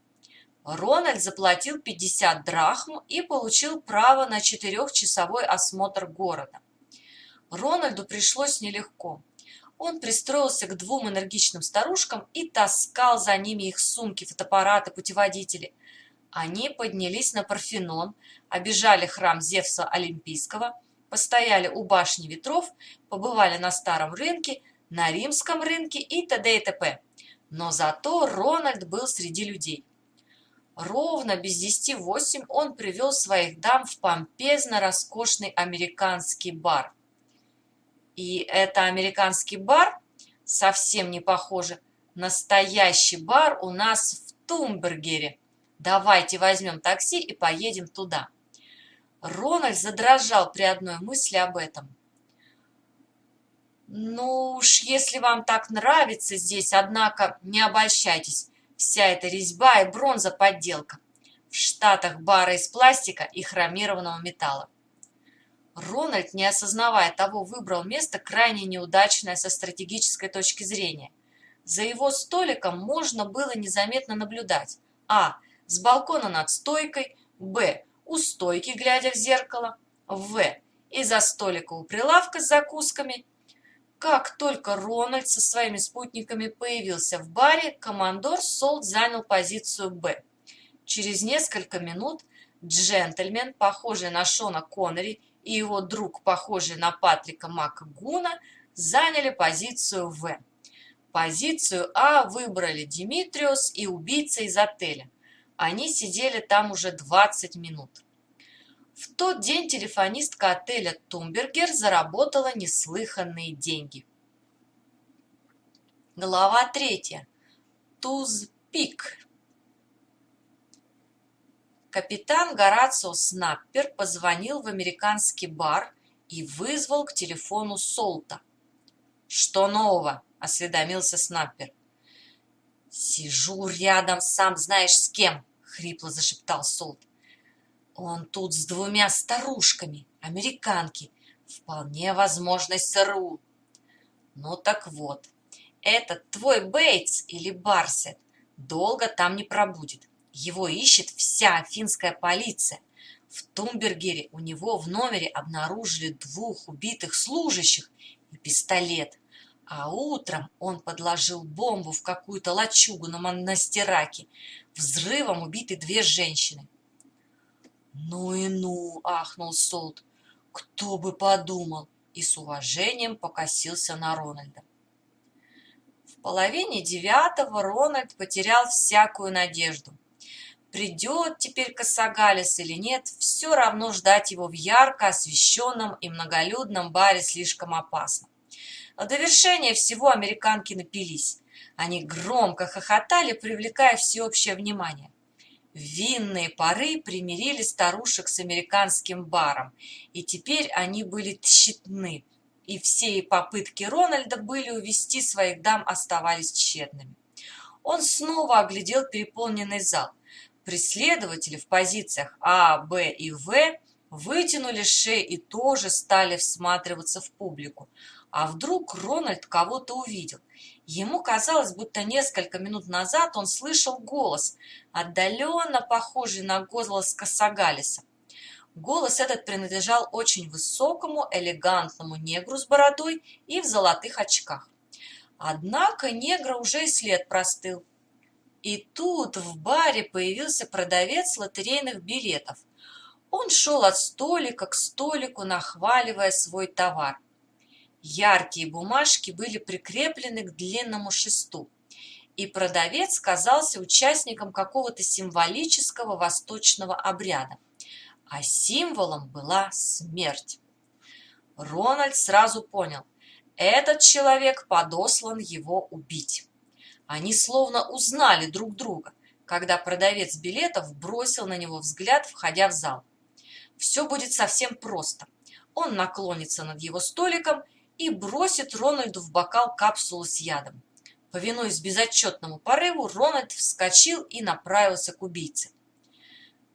Рональд заплатил 50 драхм и получил право на четырехчасовой осмотр города. Рональду пришлось нелегко. Он пристроился к двум энергичным старушкам и таскал за ними их сумки, фотоаппараты, путеводители. Они поднялись на Парфенон, обижали храм Зевса Олимпийского, постояли у башни ветров, побывали на старом рынке, на римском рынке и т.д. и т.п. Но зато Рональд был среди людей. Ровно без десяти восемь он привел своих дам в помпезно-роскошный американский бар. И это американский бар совсем не похоже. Настоящий бар у нас в Тумбергере. Давайте возьмем такси и поедем туда. Рональд задрожал при одной мысли об этом. «Ну уж, если вам так нравится здесь, однако, не обольщайтесь. Вся эта резьба и бронза подделка. В Штатах бары из пластика и хромированного металла. Рональд, не осознавая того, выбрал место крайне неудачное со стратегической точки зрения. За его столиком можно было незаметно наблюдать а. с балкона над стойкой, б. у стойки, глядя в зеркало, в. из-за столика у прилавка с закусками. Как только Рональд со своими спутниками появился в баре, командор Солт занял позицию «Б». Через несколько минут джентльмен, похожий на Шона Коннери, и его друг, похожий на Патрика МакГуна, заняли позицию В. Позицию А выбрали Димитриос и убийца из отеля. Они сидели там уже 20 минут. В тот день телефонистка отеля Тумбергер заработала неслыханные деньги. Глава третья. Тузпик. Капитан Горацио Снаппер позвонил в американский бар и вызвал к телефону Солта. «Что нового?» – осведомился Снаппер. «Сижу рядом, сам знаешь с кем», – хрипло зашептал Солт. «Он тут с двумя старушками, американки, вполне возможно, СРУ». «Ну так вот, этот твой Бейтс или Барсет долго там не пробудет. Его ищет вся финская полиция. В Тумбергере у него в номере обнаружили двух убитых служащих и пистолет. А утром он подложил бомбу в какую-то лачугу на Монастираке. Взрывом убиты две женщины. «Ну и ну!» – ахнул Солт. «Кто бы подумал!» и с уважением покосился на Рональда. В половине девятого Рональд потерял всякую надежду – Придет теперь Касагалис или нет, все равно ждать его в ярко освещенном и многолюдном баре слишком опасно. В довершение всего американки напились. Они громко хохотали, привлекая всеобщее внимание. Винные пары примирили старушек с американским баром, и теперь они были тщетны, и все попытки Рональда были увести своих дам оставались тщетными. Он снова оглядел переполненный зал. Преследователи в позициях А, Б и В вытянули шеи и тоже стали всматриваться в публику. А вдруг Рональд кого-то увидел? Ему казалось, будто несколько минут назад он слышал голос, отдаленно похожий на голос Касагалиса. Голос этот принадлежал очень высокому, элегантному негру с бородой и в золотых очках. Однако негра уже и след простыл. И тут в баре появился продавец лотерейных билетов. Он шел от столика к столику, нахваливая свой товар. Яркие бумажки были прикреплены к длинному шесту, и продавец казался участником какого-то символического восточного обряда, а символом была смерть. Рональд сразу понял, Этот человек подослан его убить. Они словно узнали друг друга, когда продавец билетов бросил на него взгляд, входя в зал. Все будет совсем просто. Он наклонится над его столиком и бросит Рональду в бокал капсулу с ядом. Повинуясь безотчетному порыву, Рональд вскочил и направился к убийце.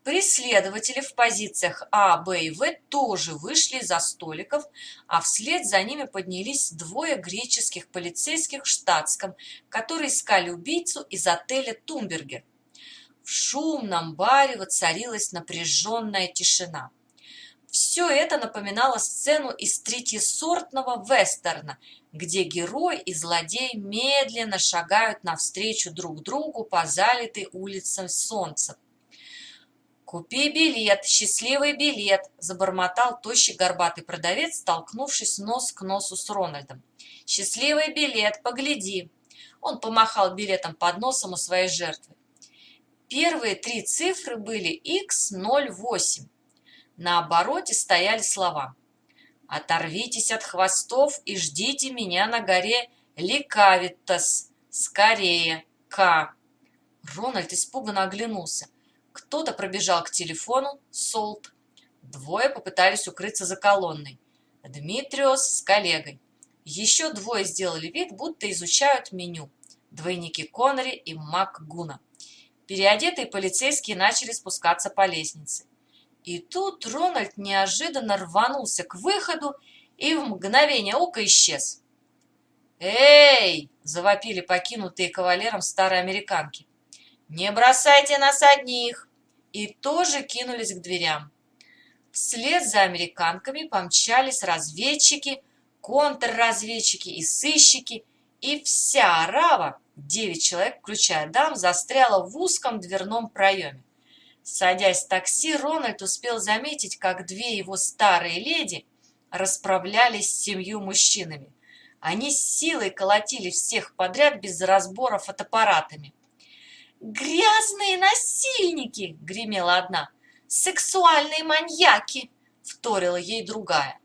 Преследователи в позициях А, Б и В тоже вышли за столиков, а вслед за ними поднялись двое греческих полицейских в штатском, которые искали убийцу из отеля «Тумбергер». В шумном баре воцарилась напряженная тишина. Все это напоминало сцену из третьесортного вестерна, где герой и злодей медленно шагают навстречу друг другу по залитой улицам солнцем. «Купи билет, счастливый билет!» – забормотал тощий горбатый продавец, столкнувшись нос к носу с Рональдом. «Счастливый билет, погляди!» Он помахал билетом под носом у своей жертвы. Первые три цифры были X08. На обороте стояли слова «Оторвитесь от хвостов и ждите меня на горе Ликавитас! Скорее! К!» Рональд испуганно оглянулся. Кто-то пробежал к телефону, Солт. Двое попытались укрыться за колонной. Дмитриос с коллегой. Еще двое сделали вид, будто изучают меню. Двойники Коннери и МакГуна. Переодетые полицейские начали спускаться по лестнице. И тут Рональд неожиданно рванулся к выходу и в мгновение ока исчез. «Эй!» – завопили покинутые кавалером старые американки. «Не бросайте нас одних!» И тоже кинулись к дверям. Вслед за американками помчались разведчики, контрразведчики и сыщики, и вся арава, девять человек, включая дам, застряла в узком дверном проеме. Садясь в такси, Рональд успел заметить, как две его старые леди расправлялись с семью мужчинами. Они с силой колотили всех подряд без разбора фотоаппаратами. «Грязные насильники!» — гремела одна. «Сексуальные маньяки!» — вторила ей другая.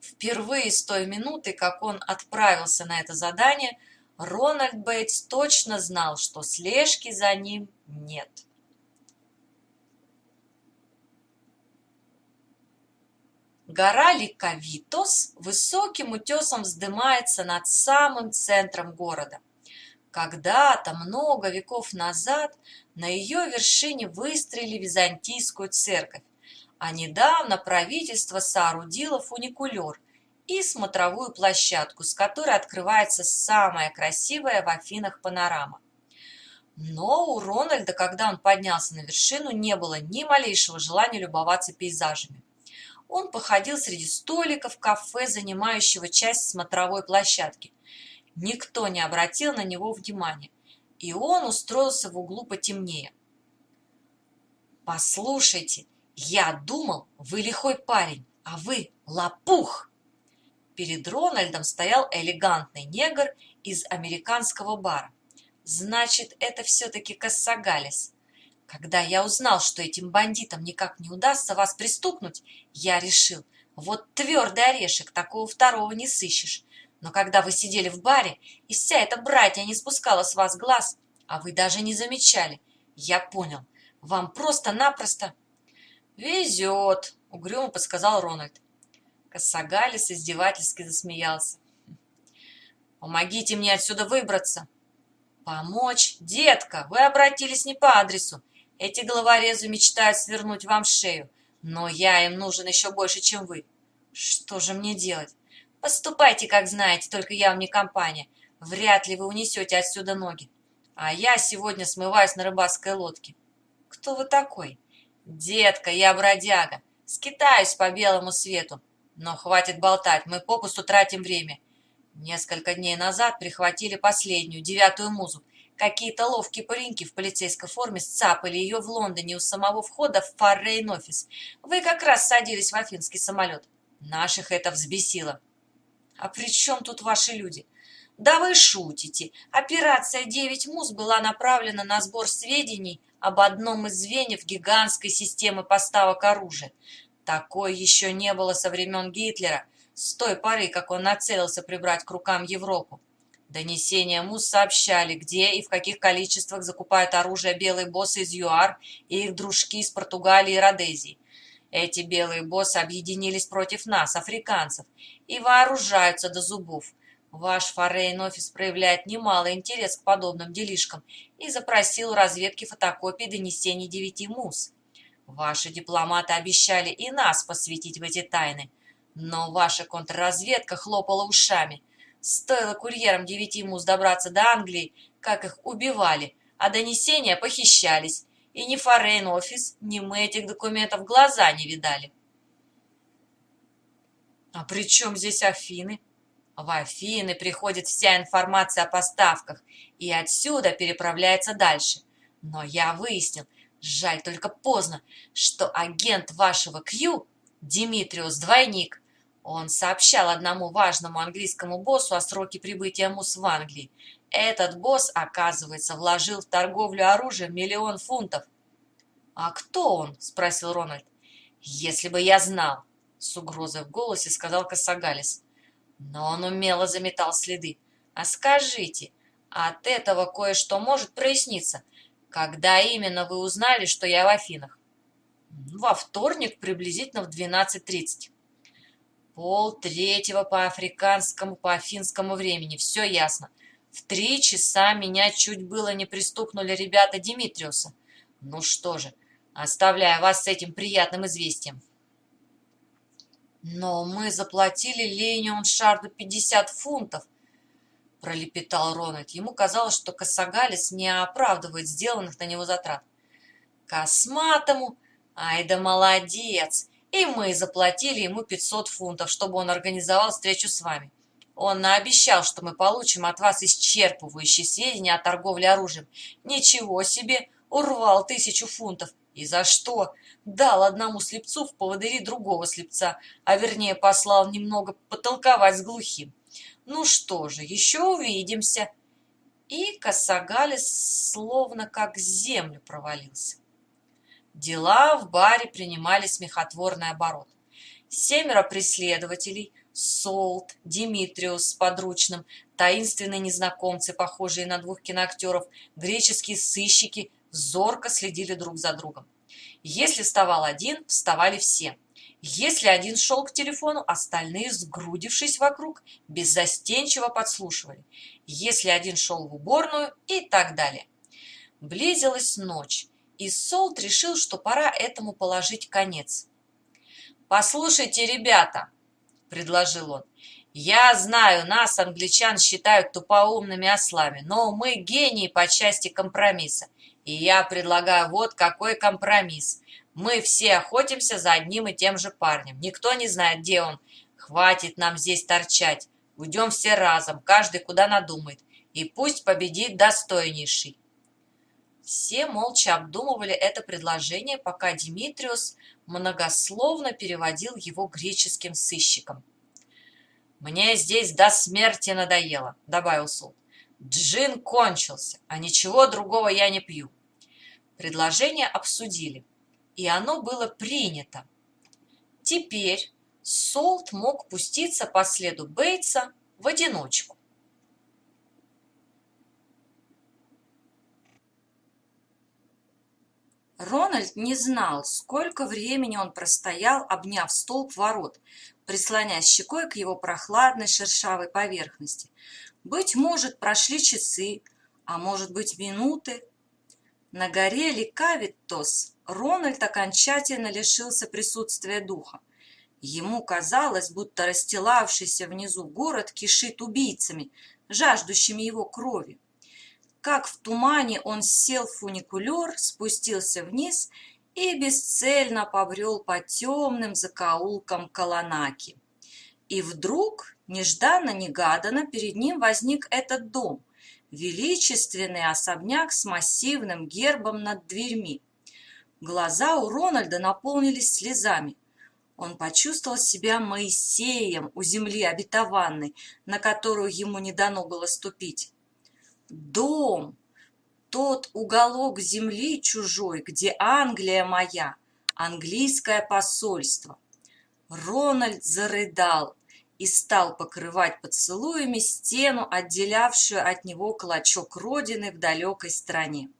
Впервые с той минуты, как он отправился на это задание, Рональд Бейтс точно знал, что слежки за ним нет. Гора Ликавитос высоким утесом вздымается над самым центром города – когда-то, много веков назад, на ее вершине выстроили византийскую церковь, а недавно правительство соорудило фуникулер и смотровую площадку, с которой открывается самая красивая в Афинах панорама. Но у Рональда, когда он поднялся на вершину, не было ни малейшего желания любоваться пейзажами. Он походил среди столиков кафе, занимающего часть смотровой площадки – Никто не обратил на него внимания, и он устроился в углу потемнее. «Послушайте, я думал, вы лихой парень, а вы лопух!» Перед Рональдом стоял элегантный негр из американского бара. «Значит, это все-таки Кассагалис. Когда я узнал, что этим бандитам никак не удастся вас пристукнуть, я решил, вот твердый орешек, такого второго не сыщешь. Но когда вы сидели в баре, и вся эта братья не спускала с вас глаз, а вы даже не замечали, я понял, вам просто-напросто... «Везет», — угрюмо подсказал Рональд. Косогалис издевательски засмеялся. «Помогите мне отсюда выбраться!» «Помочь? Детка, вы обратились не по адресу. Эти головорезы мечтают свернуть вам шею, но я им нужен еще больше, чем вы. Что же мне делать? Поступайте, как знаете, только я вам не компания. Вряд ли вы унесете отсюда ноги. А я сегодня смываюсь на рыбацкой лодке. Кто вы такой? Детка, я бродяга. Скитаюсь по белому свету. Но хватит болтать, мы попусту тратим время. Несколько дней назад прихватили последнюю, девятую музу. Какие-то ловкие пареньки в полицейской форме сцапали ее в Лондоне у самого входа в Фаррейн-офис. Вы как раз садились в афинский самолет. Наших это взбесило. А при чем тут ваши люди? Да вы шутите. Операция «Девять муз» была направлена на сбор сведений об одном из звеньев гигантской системы поставок оружия. Такой еще не было со времен Гитлера. с той поры, как он нацелился прибрать к рукам Европу. Донесения МУС сообщали, где и в каких количествах закупают оружие белые боссы из ЮАР и их дружки из Португалии и Родезии. Эти белые боссы объединились против нас, африканцев, и вооружаются до зубов. Ваш форейн-офис проявляет немалый интерес к подобным делишкам и запросил у разведки фотокопии донесений девяти МУС. Ваши дипломаты обещали и нас посвятить в эти тайны, но ваша контрразведка хлопала ушами. Стоило курьерам девяти МУС добраться до Англии, как их убивали, а донесения похищались, и ни форейн-офис, ни мы этих документов глаза не видали. А при чем здесь Афины? В Афины приходит вся информация о поставках, и отсюда переправляется дальше. Но я выяснил, жаль только поздно, что агент вашего Кью, Димитриус Двойник, он сообщал одному важному английскому боссу о сроке прибытия МУС в Англии. Этот босс, оказывается, вложил в торговлю оружием миллион фунтов. «А кто он?» – спросил Рональд. «Если бы я знал», – с угрозой в голосе сказал Кассагалис. Но он умело заметал следы. «А скажите, от этого кое-что может проясниться. Когда именно вы узнали, что я в Афинах?» «Во вторник, приблизительно в 12.30». «Пол третьего по африканскому, по афинскому времени. Все ясно. В три часа меня чуть было не пристукнули ребята Димитриуса. Ну что же, оставляю вас с этим приятным известием». «Но мы заплатили Ленион Шарду пятьдесят фунтов», — пролепетал Рональд. Ему казалось, что Кассагалис не оправдывает сделанных на него затрат. «Косматому? Ай да молодец! И мы заплатили ему пятьсот фунтов, чтобы он организовал встречу с вами. Он наобещал, что мы получим от вас исчерпывающие сведения о торговле оружием. Ничего себе! Урвал тысячу фунтов. И за что? Дал одному слепцу в поводыри другого слепца, а вернее послал немного потолковать с глухим. Ну что же, еще увидимся. И Косогалис словно как землю провалился. Дела в баре принимали смехотворный оборот. Семеро преследователей, Солт, Димитриус с подручным, таинственные незнакомцы, похожие на двух киноактеров, греческие сыщики зорко следили друг за другом. Если вставал один, вставали все. Если один шел к телефону, остальные, сгрудившись вокруг, беззастенчиво подслушивали. Если один шел в уборную и так далее. Близилась ночь, и Солт решил, что пора этому положить конец. «Послушайте, ребята», — предложил он, — «я знаю, нас, англичан, считают тупоумными ослами, но мы гении по части компромисса. И я предлагаю вот какой компромисс. Мы все охотимся за одним и тем же парнем. Никто не знает, где он. Хватит нам здесь торчать. Уйдем все разом, каждый куда надумает. И пусть победит достойнейший. Все молча обдумывали это предложение, пока Димитриус многословно переводил его греческим сыщикам. «Мне здесь до смерти надоело», — добавил Сул. Джин кончился, а ничего другого я не пью. Предложение обсудили, и оно было принято. Теперь Солт мог пуститься по следу Бейтса в одиночку. Рональд не знал, сколько времени он простоял, обняв столб ворот, прислоняясь щекой к его прохладной шершавой поверхности. Быть может, прошли часы, а может быть, минуты. На горе Ликавитос Рональд окончательно лишился присутствия духа. Ему казалось, будто расстилавшийся внизу город кишит убийцами, жаждущими его крови. Как в тумане он сел в фуникулер, спустился вниз и бесцельно побрел по темным закоулкам Каланаки. И вдруг Нежданно-негаданно перед ним возник этот дом, величественный особняк с массивным гербом над дверьми. Глаза у Рональда наполнились слезами. Он почувствовал себя Моисеем у земли обетованной, на которую ему не дано было ступить. Дом! Тот уголок земли чужой, где Англия моя, английское посольство. Рональд зарыдал, и стал покрывать поцелуями стену, отделявшую от него клочок родины в далекой стране.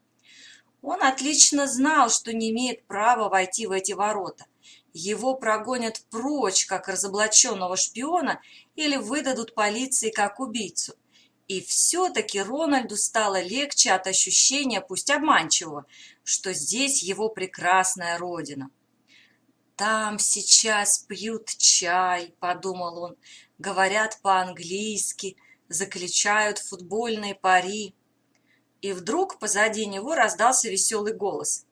Он отлично знал, что не имеет права войти в эти ворота. Его прогонят прочь, как разоблаченного шпиона, или выдадут полиции как убийцу. И все-таки Рональду стало легче от ощущения, пусть обманчивого, что здесь его прекрасная родина. «Там сейчас пьют чай», — подумал он, — «говорят по-английски, заключают футбольные пари». И вдруг позади него раздался веселый голос.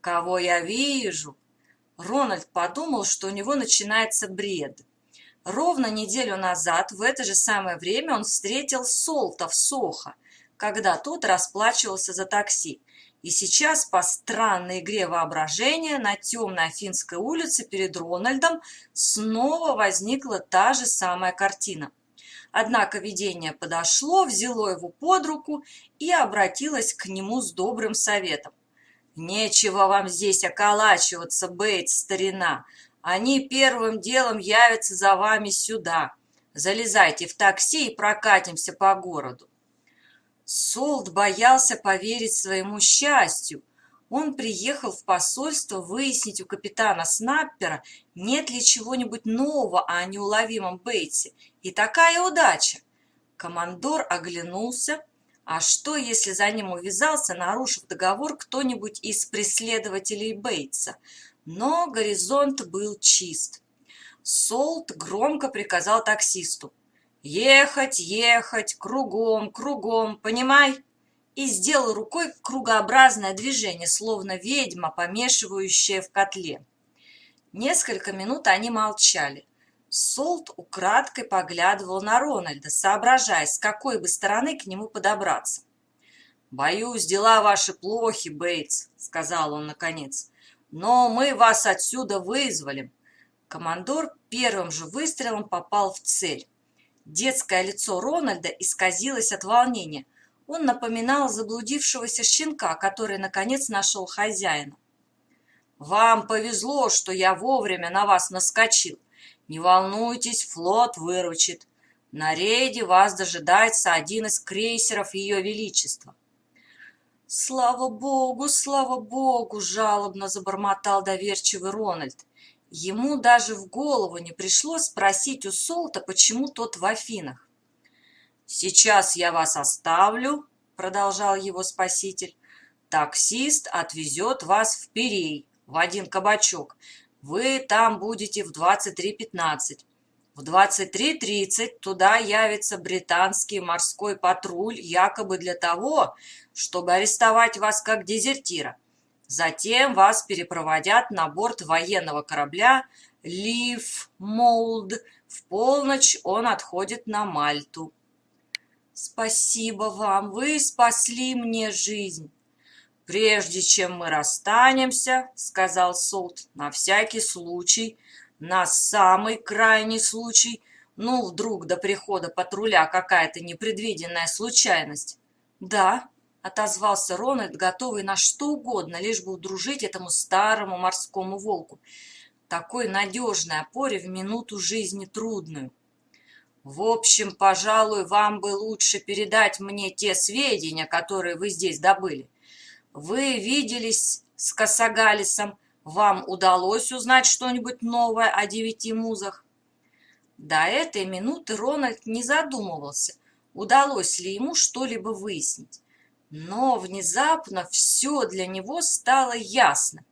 «Кого я вижу?» Рональд подумал, что у него начинается бред. Ровно неделю назад в это же самое время он встретил Солта в Сохо, когда тот расплачивался за такси. И сейчас по странной игре воображения на темной Афинской улице перед Рональдом снова возникла та же самая картина. Однако видение подошло, взяло его под руку и обратилось к нему с добрым советом. «Нечего вам здесь околачиваться, Бейтс, старина. Они первым делом явятся за вами сюда. Залезайте в такси и прокатимся по городу. Солд боялся поверить своему счастью. Он приехал в посольство выяснить у капитана Снаппера, нет ли чего-нибудь нового о неуловимом Бейтсе. И такая удача! Командор оглянулся. А что, если за ним увязался, нарушив договор, кто-нибудь из преследователей Бейтса? Но горизонт был чист. Солт громко приказал таксисту. Ехать, ехать, кругом, кругом, понимай? И сделал рукой кругообразное движение, словно ведьма, помешивающая в котле. Несколько минут они молчали. Солт украдкой поглядывал на Рональда, соображая, с какой бы стороны к нему подобраться. «Боюсь, дела ваши плохи, Бейтс», — сказал он наконец. «Но мы вас отсюда вызвали». Командор первым же выстрелом попал в цель. Детское лицо Рональда исказилось от волнения. Он напоминал заблудившегося щенка, который, наконец, нашел хозяина. «Вам повезло, что я вовремя на вас наскочил. Не волнуйтесь, флот выручит. На рейде вас дожидается один из крейсеров Ее Величества». «Слава Богу, слава Богу!» – жалобно забормотал доверчивый Рональд. Ему даже в голову не пришло спросить у Солта, почему тот в Афинах. «Сейчас я вас оставлю», — продолжал его спаситель. «Таксист отвезет вас в Перей, в один кабачок. Вы там будете в 23.15. В 23.30 туда явится британский морской патруль якобы для того, чтобы арестовать вас как дезертира. Затем вас перепроводят на борт военного корабля «Лив Молд». В полночь он отходит на Мальту. Спасибо вам, вы спасли мне жизнь. Прежде чем мы расстанемся, сказал Солт, на всякий случай, на самый крайний случай, ну, вдруг до прихода патруля какая-то непредвиденная случайность. Да, отозвался Рональд, готовый на что угодно, лишь бы удружить этому старому морскому волку. Такой надежной опоре в минуту жизни трудную. В общем, пожалуй, вам бы лучше передать мне те сведения, которые вы здесь добыли. Вы виделись с Касагалисом, вам удалось узнать что-нибудь новое о девяти музах? До этой минуты Рональд не задумывался, удалось ли ему что-либо выяснить. Но внезапно все для него стало ясно.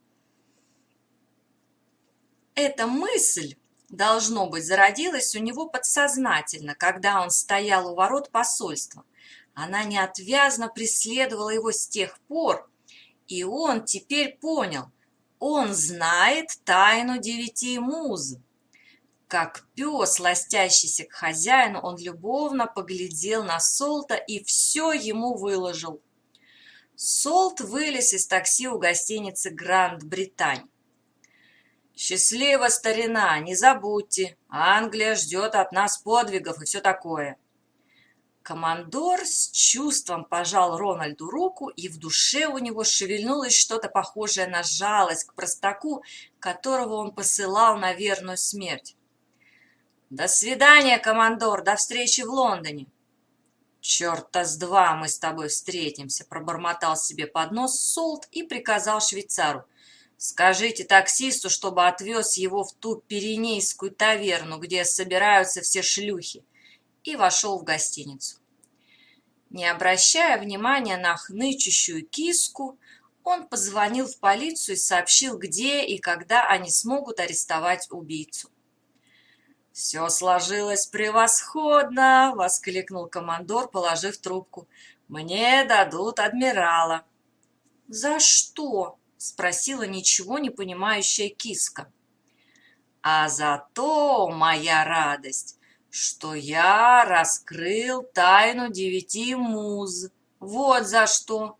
Эта мысль, должно быть, зародилась у него подсознательно, когда он стоял у ворот посольства. Она неотвязно преследовала его с тех пор, и он теперь понял, он знает тайну девяти муз. Как пес, ластящийся к хозяину, он любовно поглядел на Солта и все ему выложил. Солт вылез из такси у гостиницы «Гранд Британь». «Счастливо, старина, не забудьте, Англия ждет от нас подвигов и все такое». Командор с чувством пожал Рональду руку, и в душе у него шевельнулось что-то похожее на жалость к простаку, которого он посылал на верную смерть. «До свидания, командор, до встречи в Лондоне!» «Черта с два мы с тобой встретимся!» Пробормотал себе под нос Солт и приказал швейцару. «Скажите таксисту, чтобы отвез его в ту пиренейскую таверну, где собираются все шлюхи!» И вошел в гостиницу. Не обращая внимания на хнычущую киску, он позвонил в полицию и сообщил, где и когда они смогут арестовать убийцу. «Все сложилось превосходно!» — воскликнул командор, положив трубку. «Мне дадут адмирала». «За что?» — спросила ничего не понимающая киска. «А за то, моя радость, что я раскрыл тайну девяти муз. Вот за что!»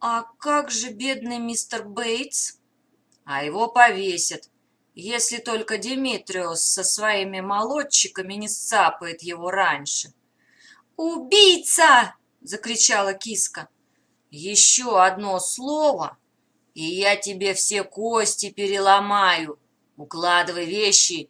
«А как же бедный мистер Бейтс?» «А его повесят если только Димитриос со своими молодчиками не сцапает его раньше. «Убийца!» — закричала киска. «Еще одно слово, и я тебе все кости переломаю. Укладывай вещи